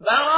بَرَى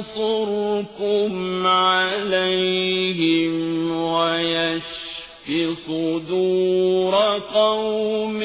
وَيَنصُرْكُمْ عَلَيْهِمْ وَيَشْفِ صُدُورَ قَوْمٍ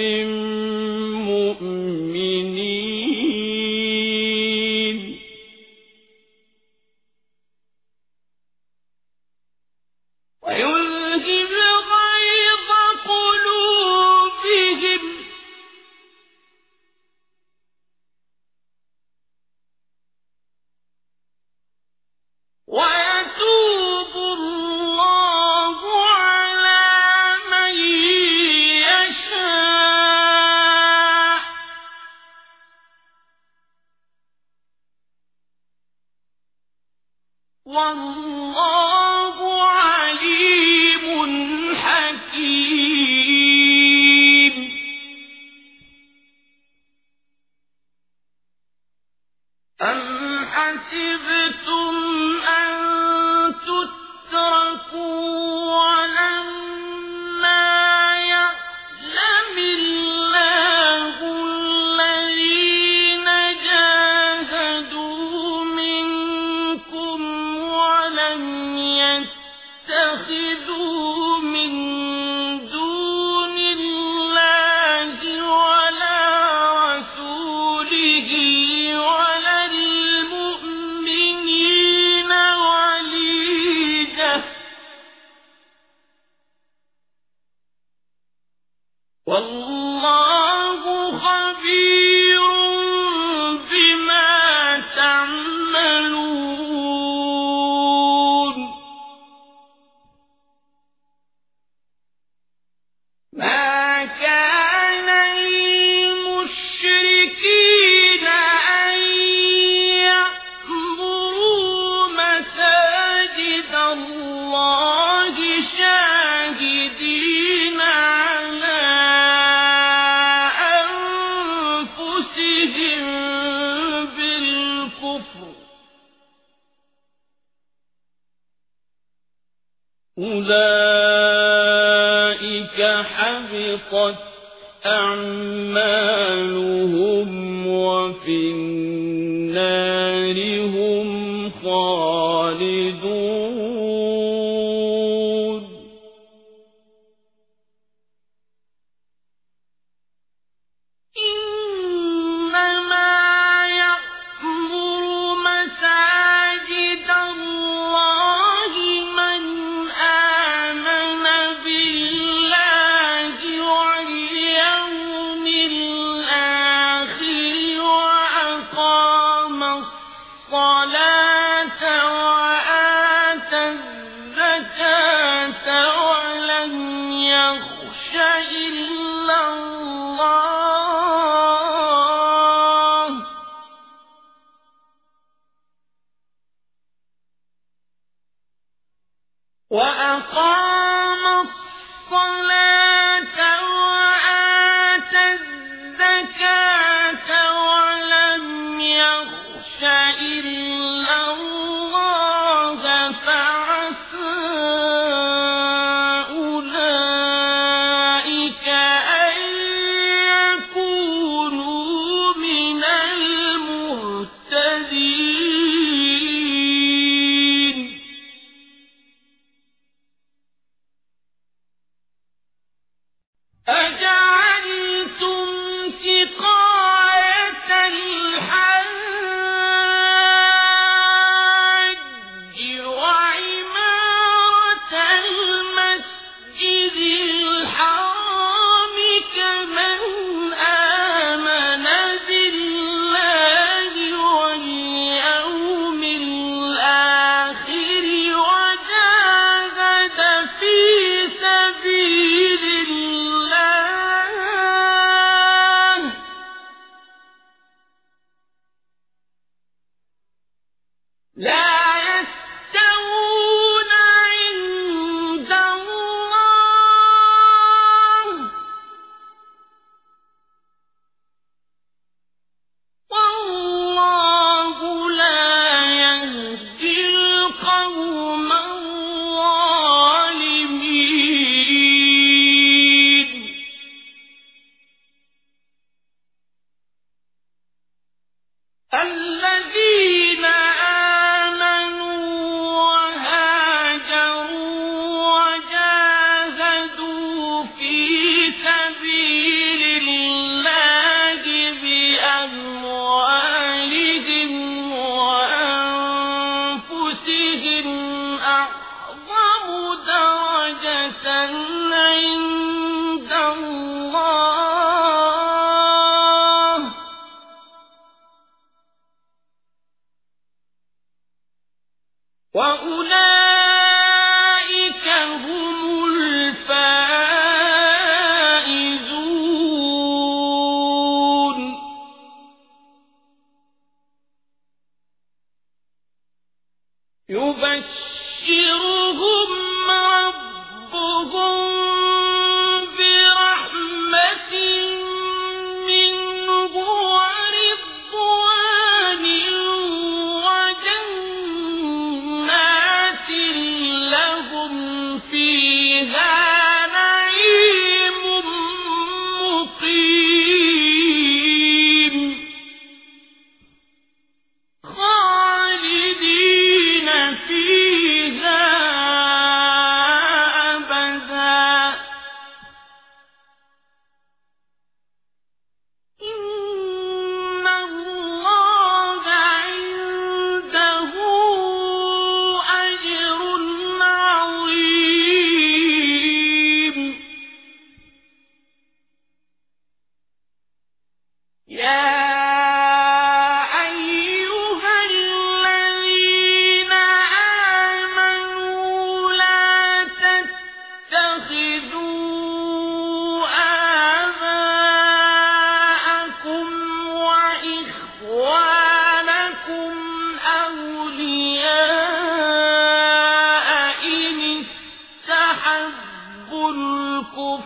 الكفار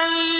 عليهم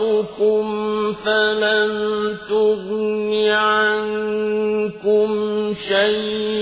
كثرتكم فلم تغن عنكم شيئا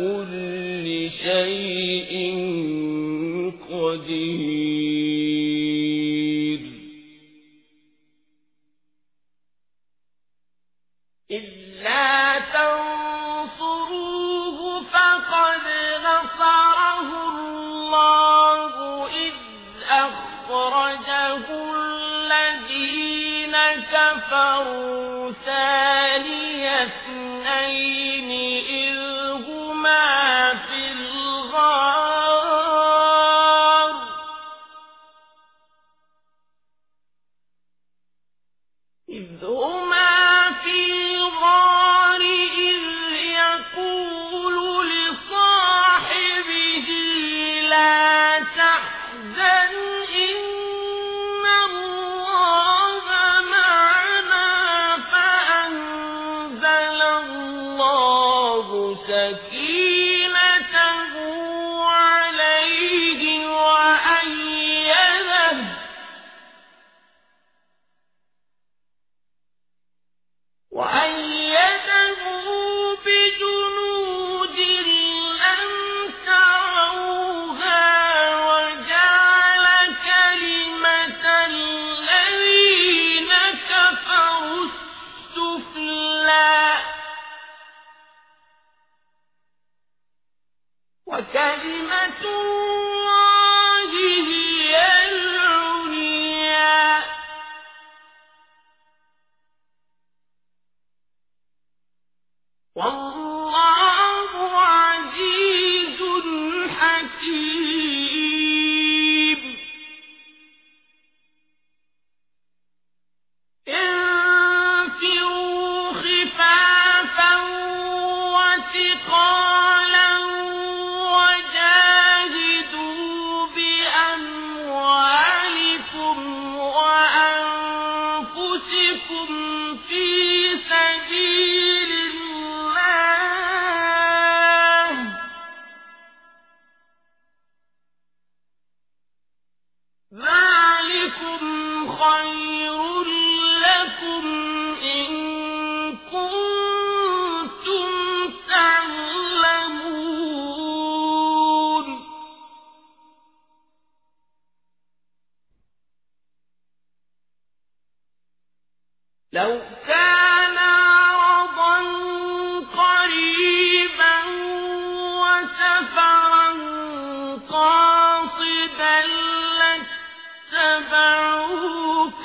كل شيء اتبعوك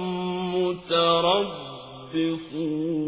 يختصمون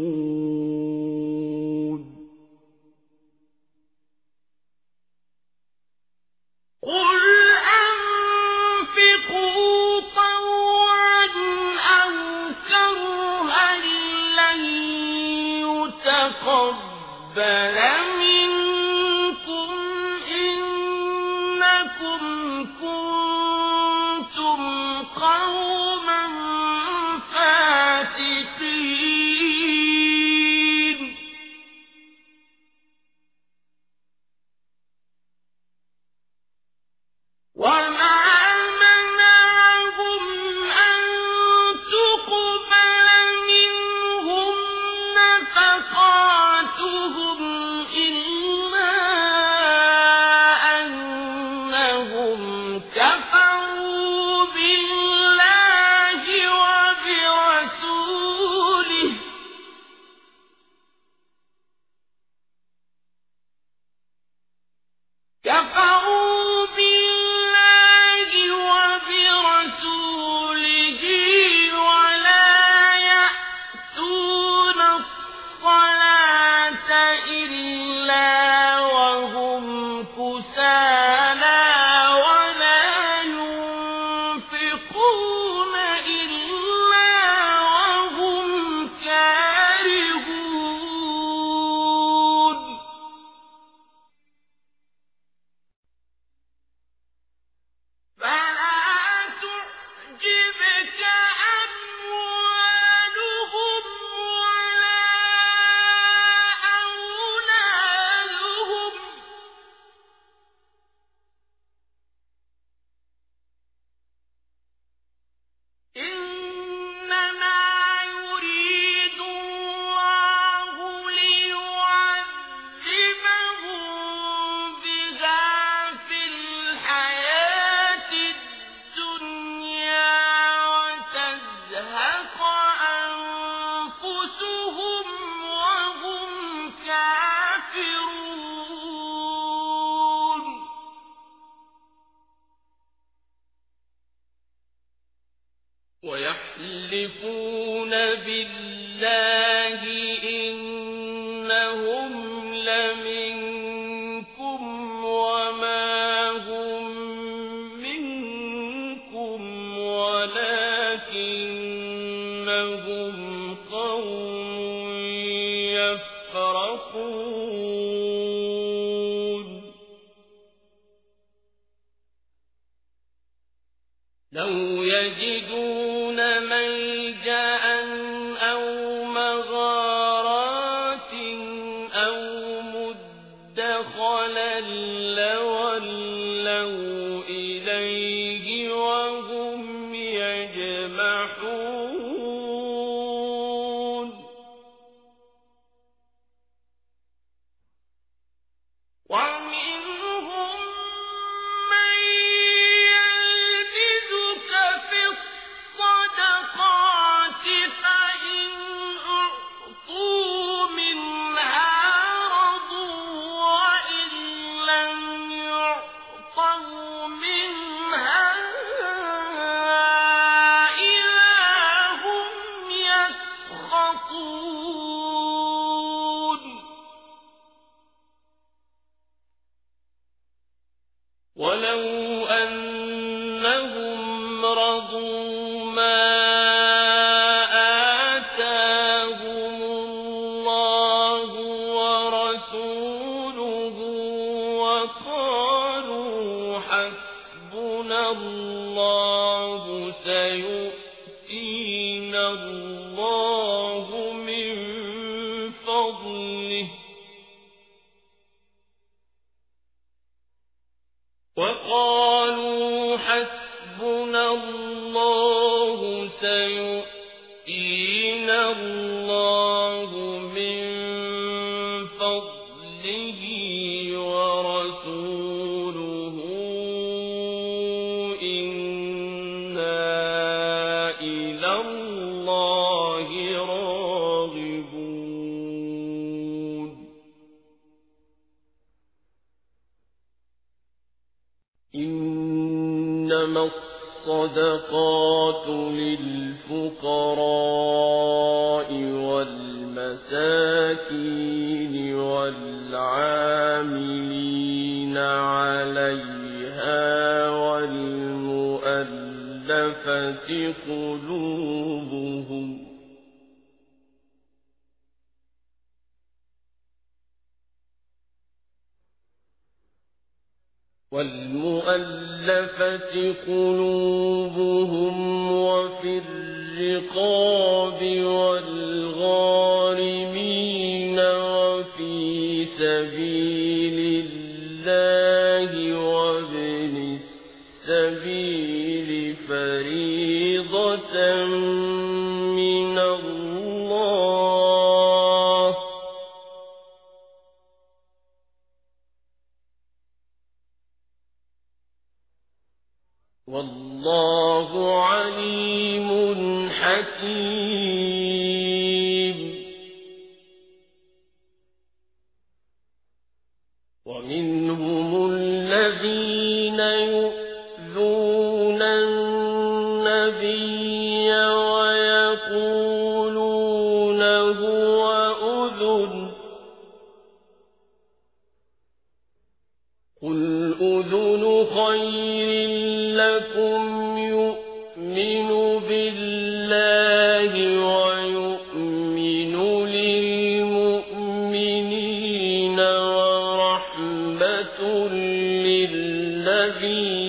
للذين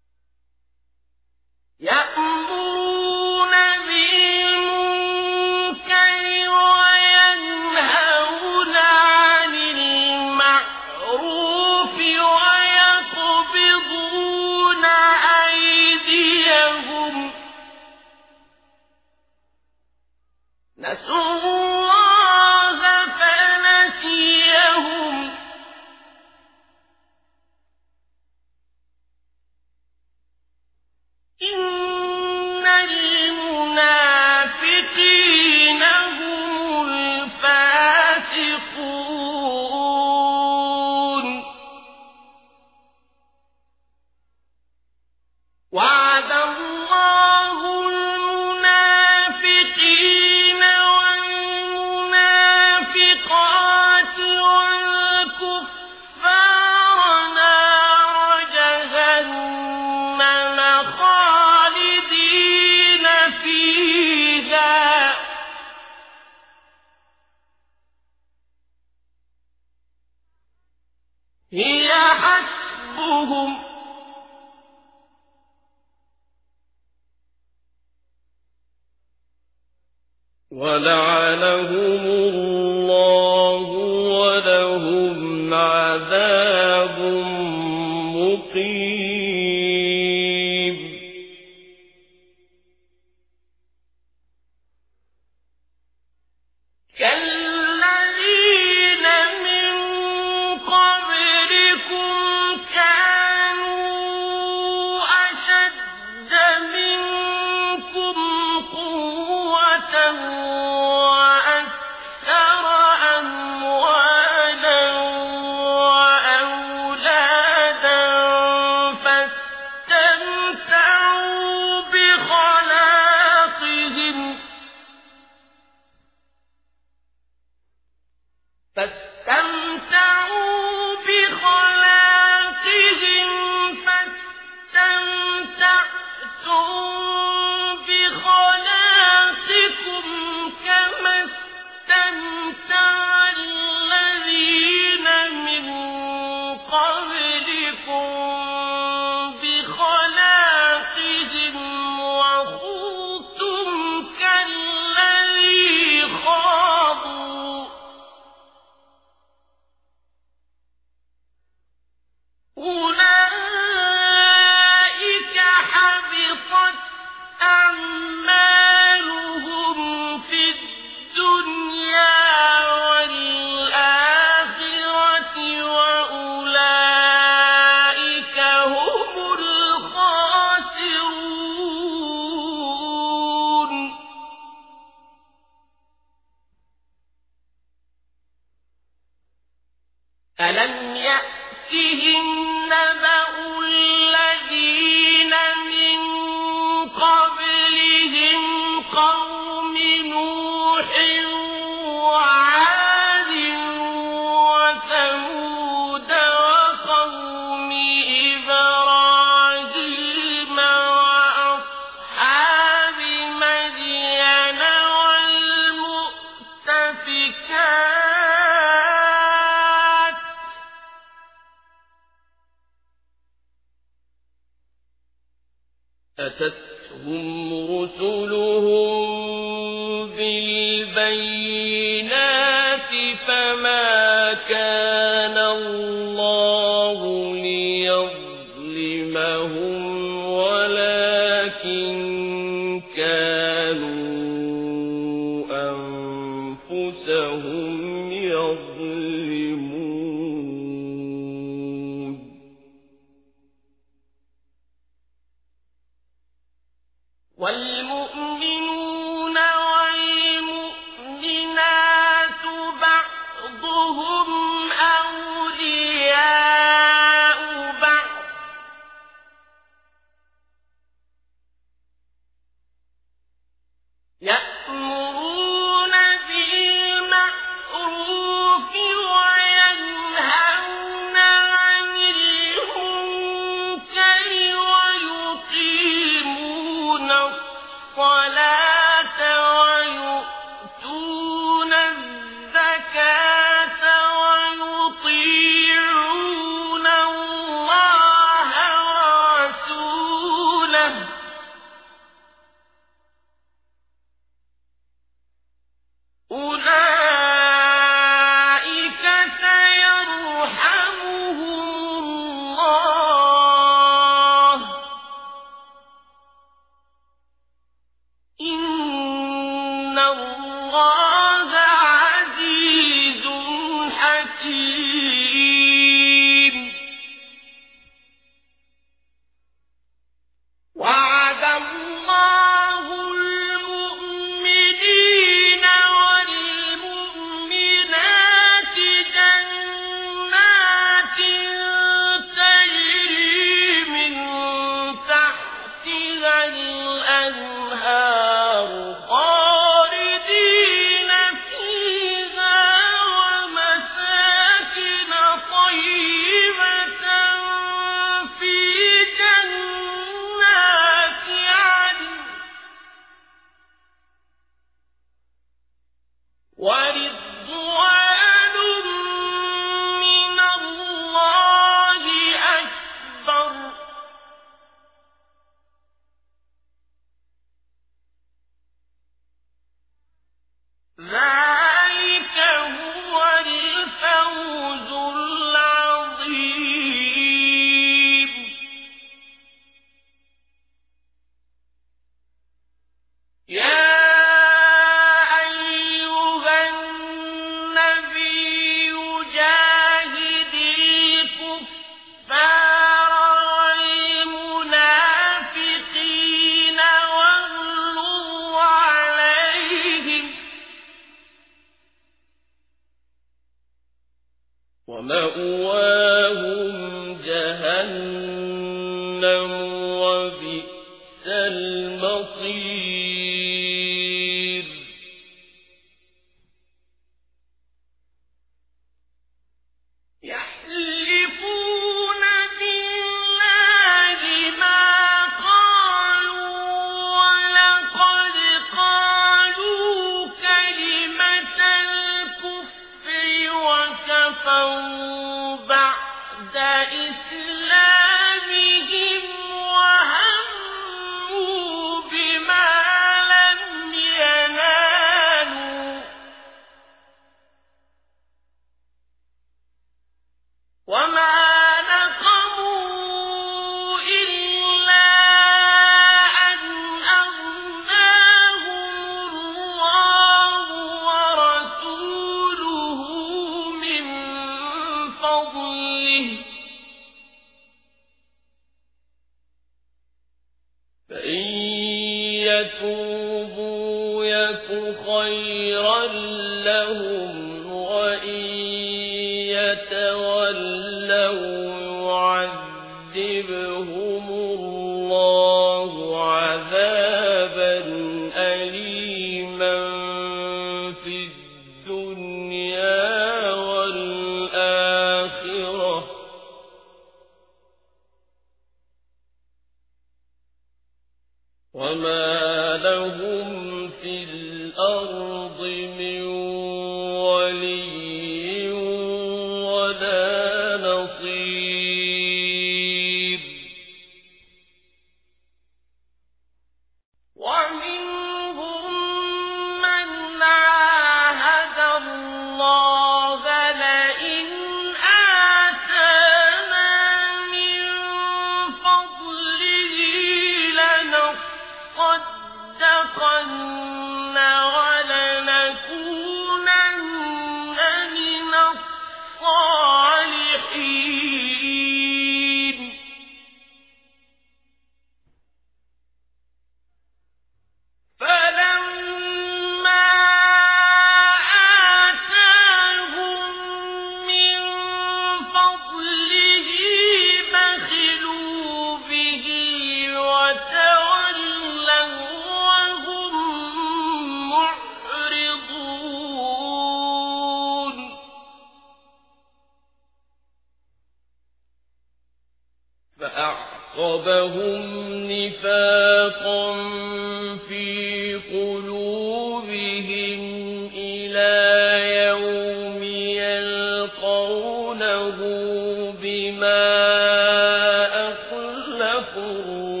أن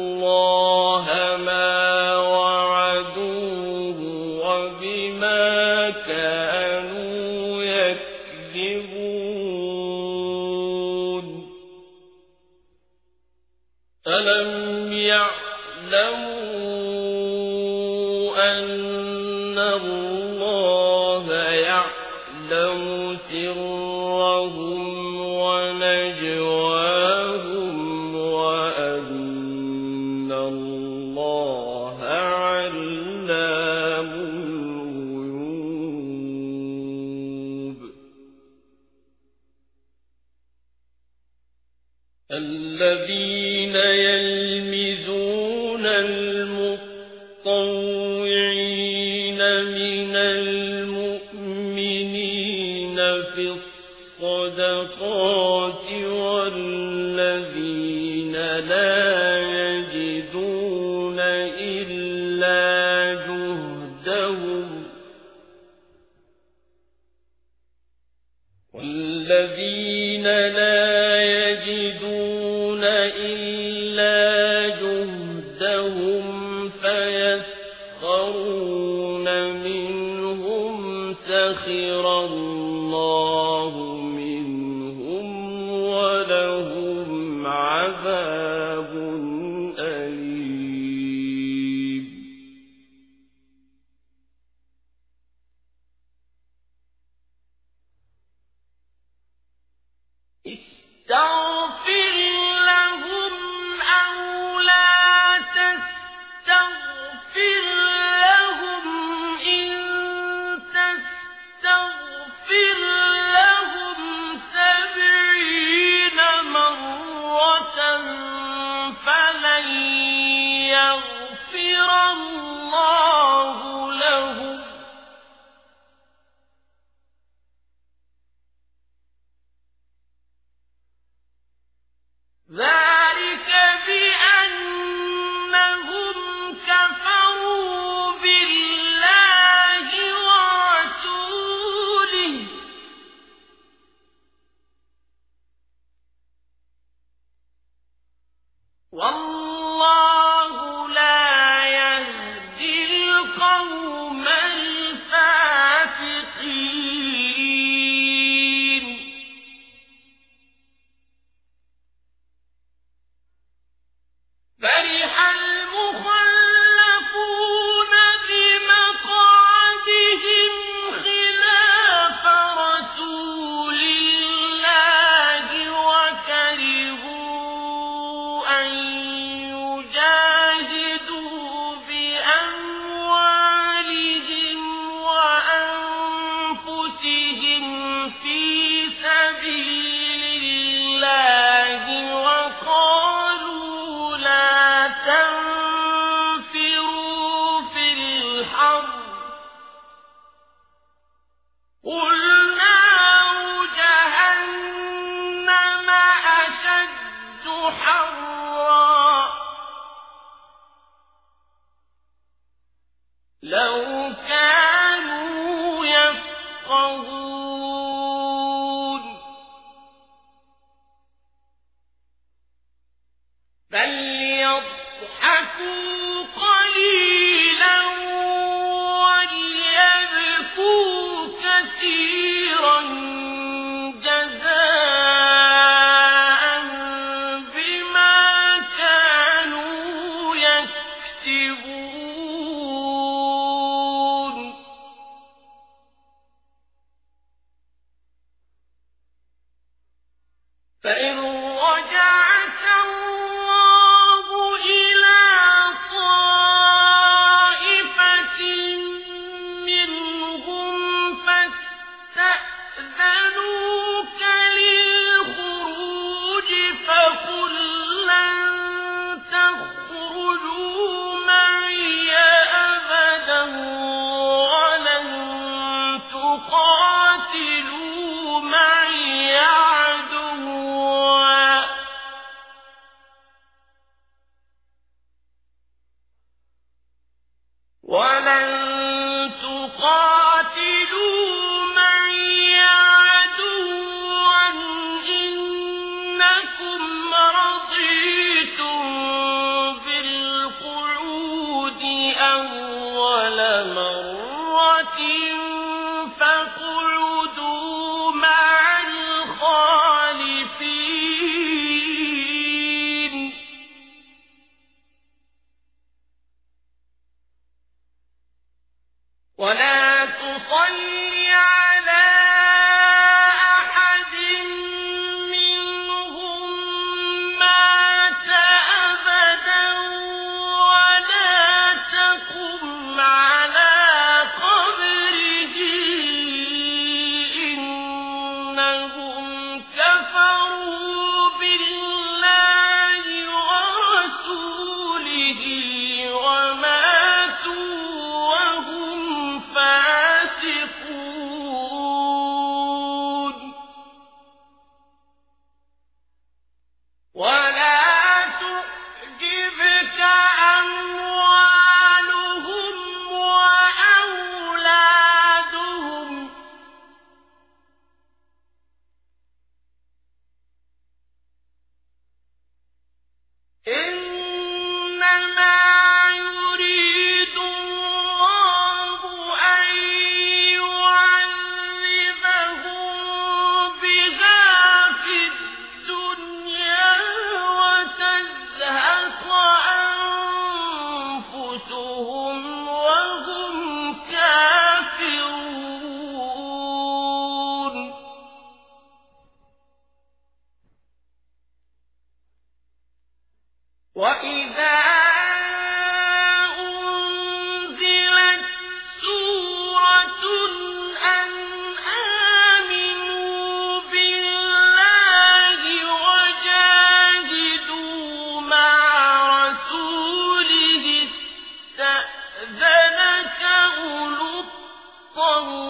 الطَّوْلِ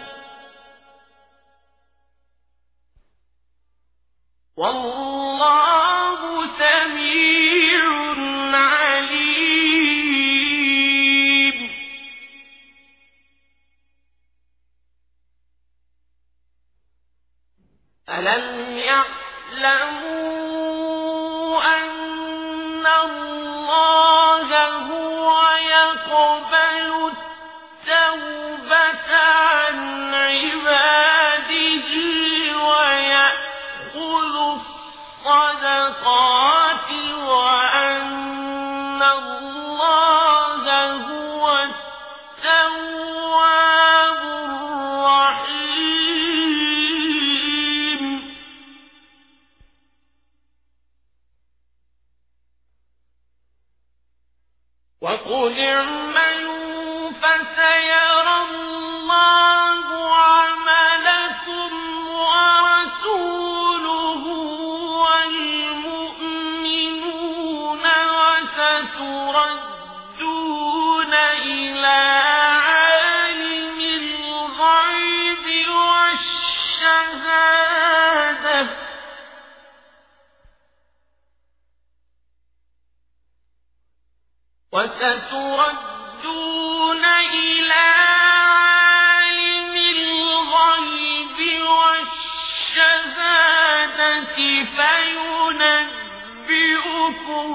والله سميع عليم. ألم يعلموا أن الله هو يقبل التوبة عن عباده؟ الصدقات وستردون إلى الغيب والشهادة فينبئكم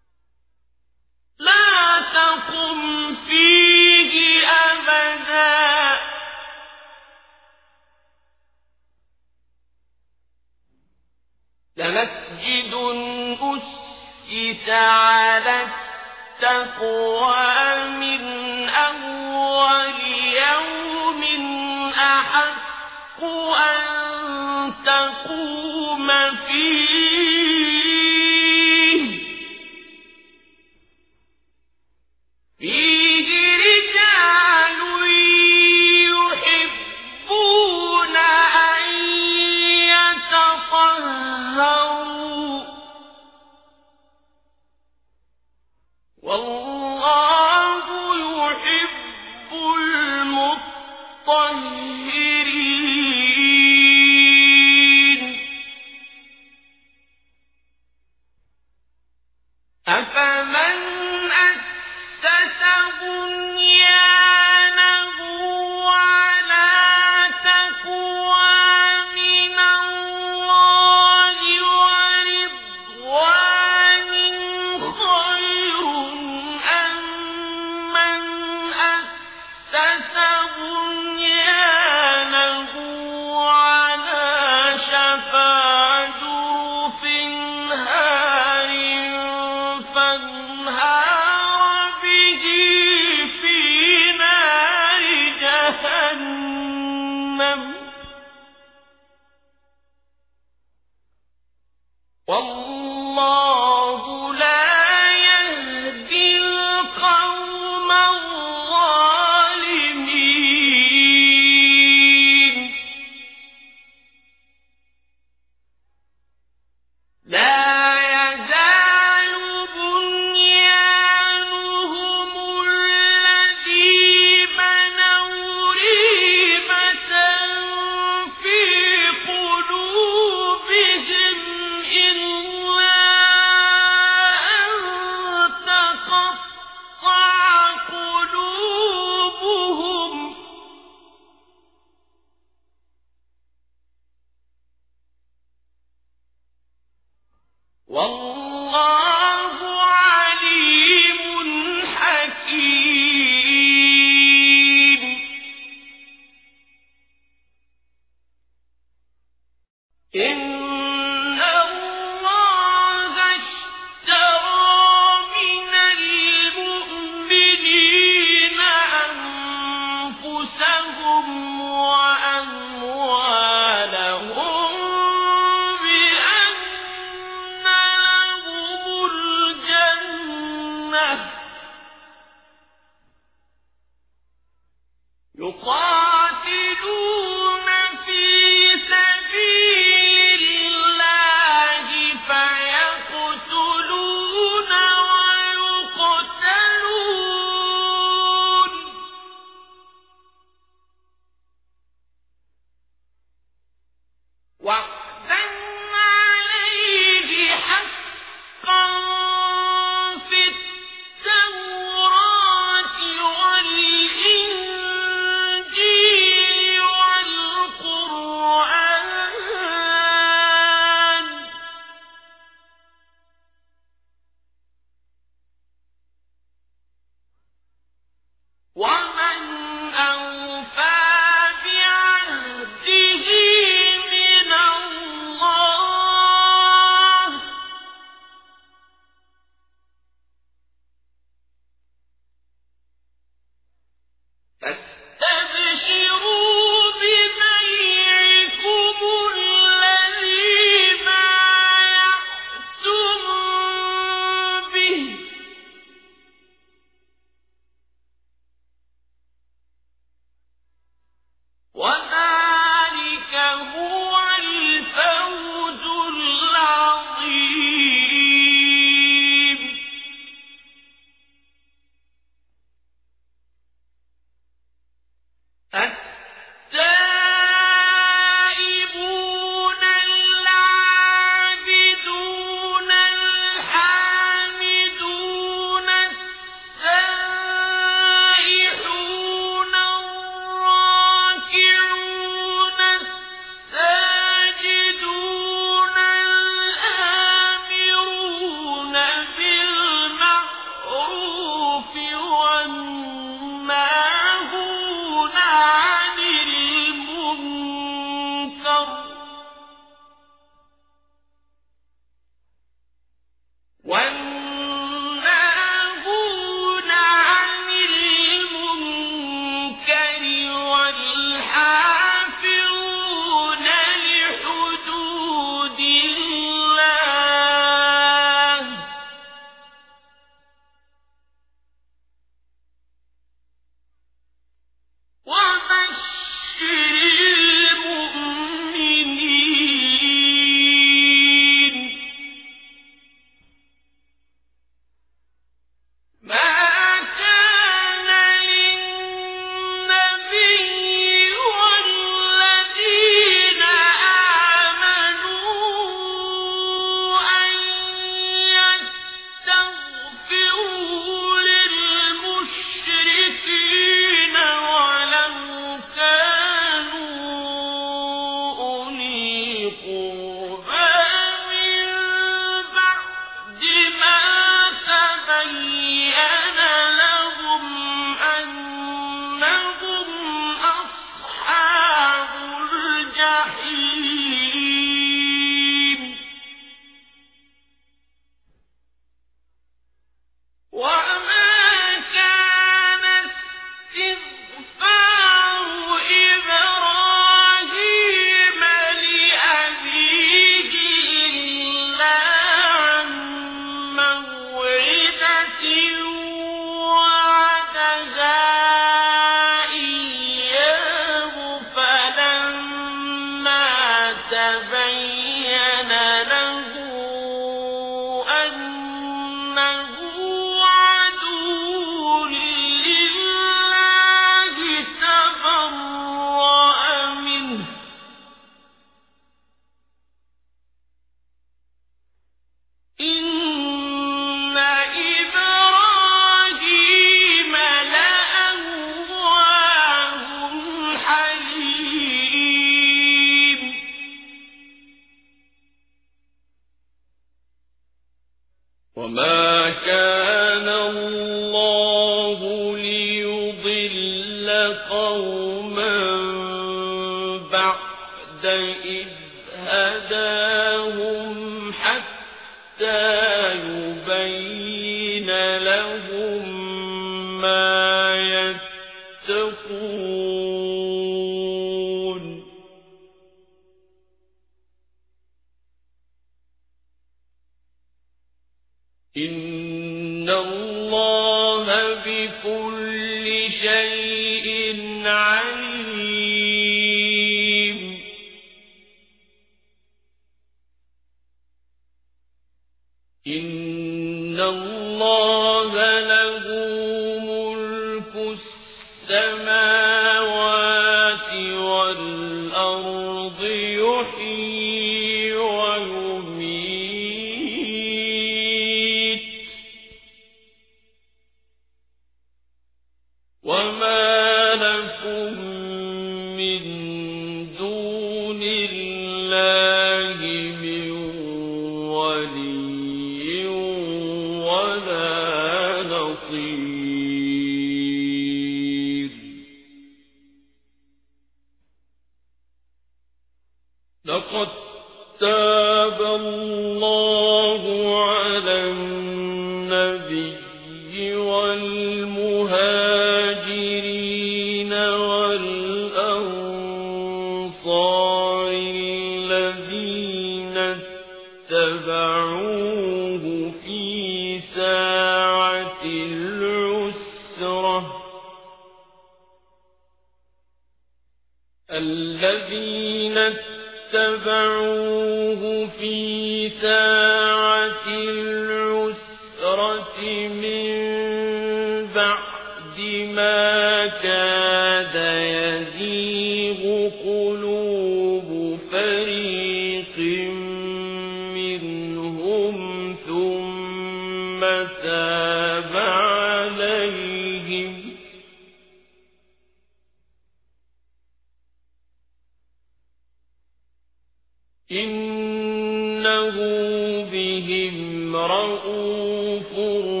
إنه بهم رؤوف رحيم